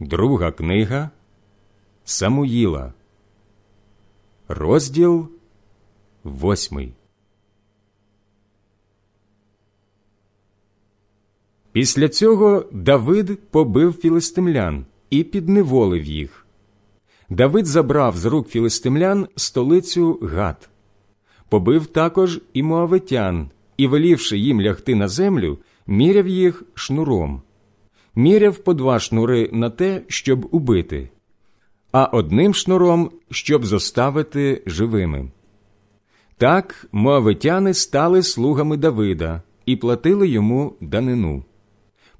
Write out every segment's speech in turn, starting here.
Друга книга Самуїла, розділ восьмий. Після цього Давид побив філистимлян і підневолив їх. Давид забрав з рук філистимлян столицю Гат, побив також і моавитян, і, велівши їм лягти на землю, міряв їх шнуром, міряв по два шнури на те, щоб убити, а одним шнуром, щоб зоставити живими. Так моавитяни стали слугами Давида і платили йому данину.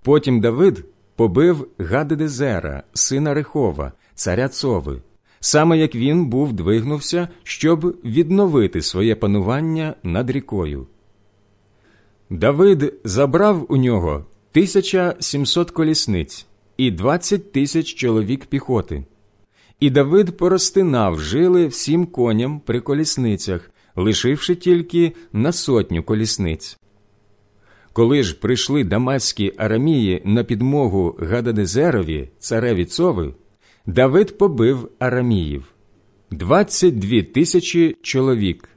Потім Давид побив Гадедезера, сина Рехова, царя Цови, саме як він був двигнувся, щоб відновити своє панування над рікою. Давид забрав у нього 1700 колісниць і 20 тисяч чоловік піхоти. І Давид поростинав жили всім коням при колісницях, лишивши тільки на сотню колісниць. Коли ж прийшли дамаські арамії на підмогу Гададезерові, цареві Цови, Давид побив араміїв двадцять дві тисячі чоловік.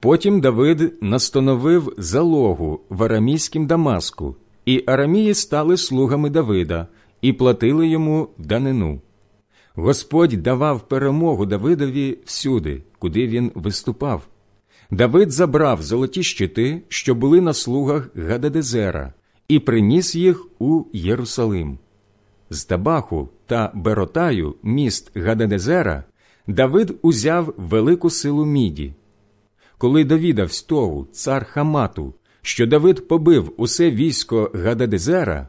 Потім Давид настановив залогу в арамійськім Дамаску, і арамії стали слугами Давида і платили йому данину. Господь давав перемогу Давидові всюди, куди він виступав. Давид забрав золоті щити, що були на слугах Гададезера, і приніс їх у Єрусалим. З Табаху та Беротаю, міст Гададезера, Давид узяв велику силу міді. Коли довідавсь того, цар Хамату, що Давид побив усе військо Гададезера,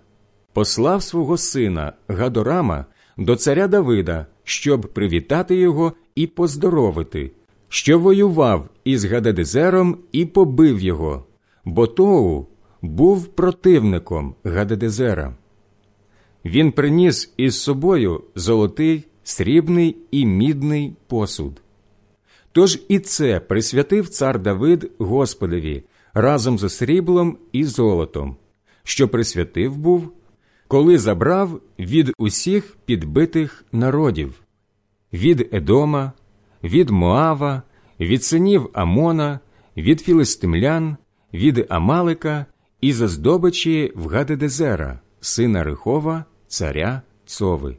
послав свого сина Гадорама до царя Давида, щоб привітати його і поздоровити що воював із Гададезером і побив його, бо Тоу був противником Гададезера. Він приніс із собою золотий, срібний і мідний посуд. Тож і це присвятив цар Давид Господеві разом з сріблом і золотом, що присвятив був, коли забрав від усіх підбитих народів від Едома, від Моава, від синів Амона, від філистимлян, від Амалика і за здобичі в Гадедезера, сина Рихова, царя Цови.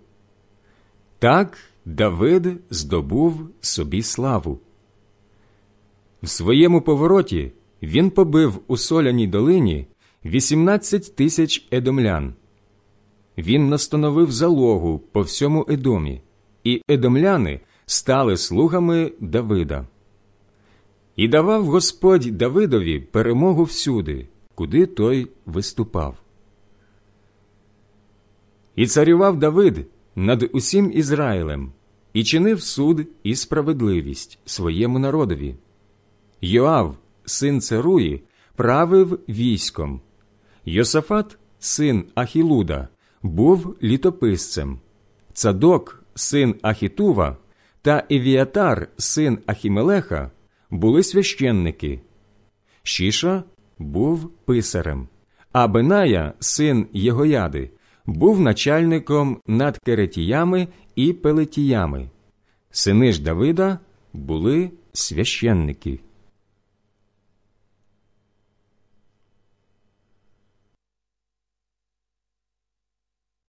Так Давид здобув собі славу. В своєму повороті він побив у соляній долині 18 тисяч едомлян. Він настановив залогу по всьому Едомі, і едомляни стали слугами Давида. І давав Господь Давидові перемогу всюди, куди той виступав. І царював Давид над усім Ізраїлем і чинив суд і справедливість своєму народові. Йоав, син Церуї, правив військом. Йосафат, син Ахілуда, був літописцем. Цадок, син Ахітува, та Евіатар, син Ахімелеха, були священники. Шіша був писарем, а Беная, син Єгояди, був начальником над керетіями і пелетіями. Сини ж Давида були священники.